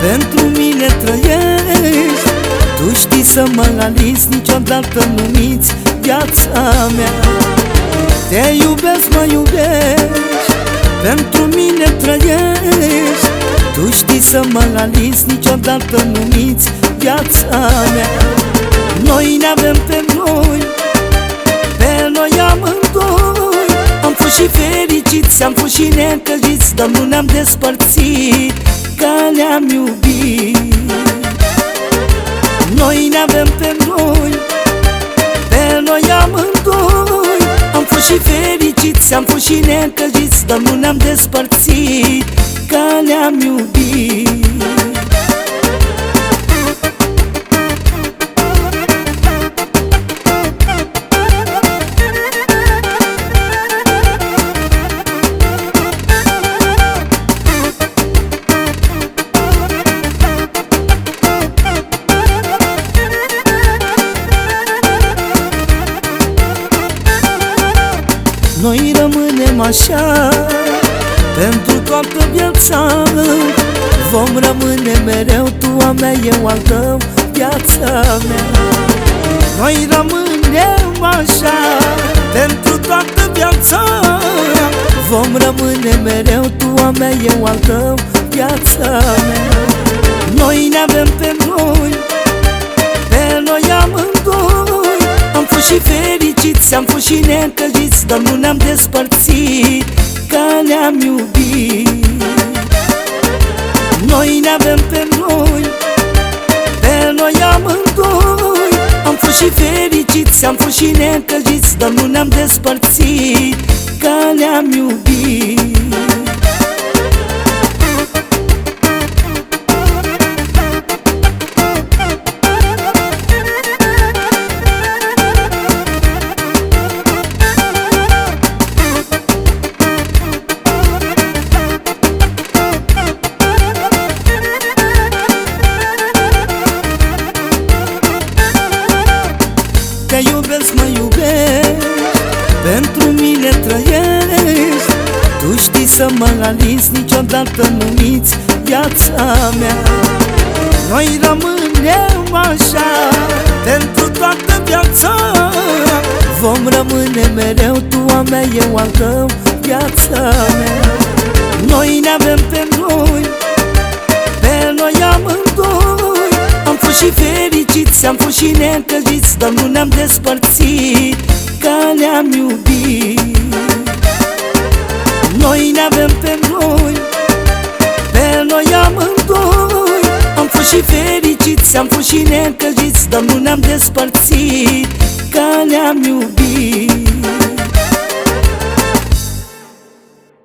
Pentru mine trăiești. Tu știi să mă alinzi Niciodată numit viața mea. Te iubesc, mă iubești. Pentru mine trăiești. Tu știi să mă alinzi Niciodată numit viața mea. Noi ne avem pe noi Pe noi amândoi. Am fost și fericiți Am fost și necăjiți Dar nu ne-am despărțit. Că ne-am iubit. Noi ne avem pe noi Pe noi amândoi. Am fost și fericiți, am fost și necăjiți Dar nu ne-am despărțit Că ne-am iubit Noi rămânem așa. Pentru toată viața Vom rămâne mereu. Tu a mea, eu al tău Viața mea. Noi rămânem așa. Pentru toată viața Vom rămâne mereu. Tu a mea, eu al tău Viața mea. Noi ne avem pe noi Pe noi amândoi. Am fost și fericiți Am fost și necăjiți Dar nu ne-am despărțit Că ne-am iubit. Noi ne avem pe noi Pe noi amândoi. Am fost și fericiți Am fost și necăjiți Dar nu ne-am despărțit Că ne-am iubit Pentru mine trăiești. Tu știi să mă alins Niciodată nu-miți viața mea. Noi rămânem așa Pentru toată viața. Vom rămâne mereu Tu a mea, eu al tău Viața mea. Noi ne avem pe noi Pe noi amândoi. Am fost și fericiți Am fost și necăjiți Dar nu ne-am despărțit Că ne-am iubit Noi ne avem pe noi Pe noi amândoi. Am fost și fericiți Am fost și necăjiți Dar nu ne-am despărțit Că ne-am iubit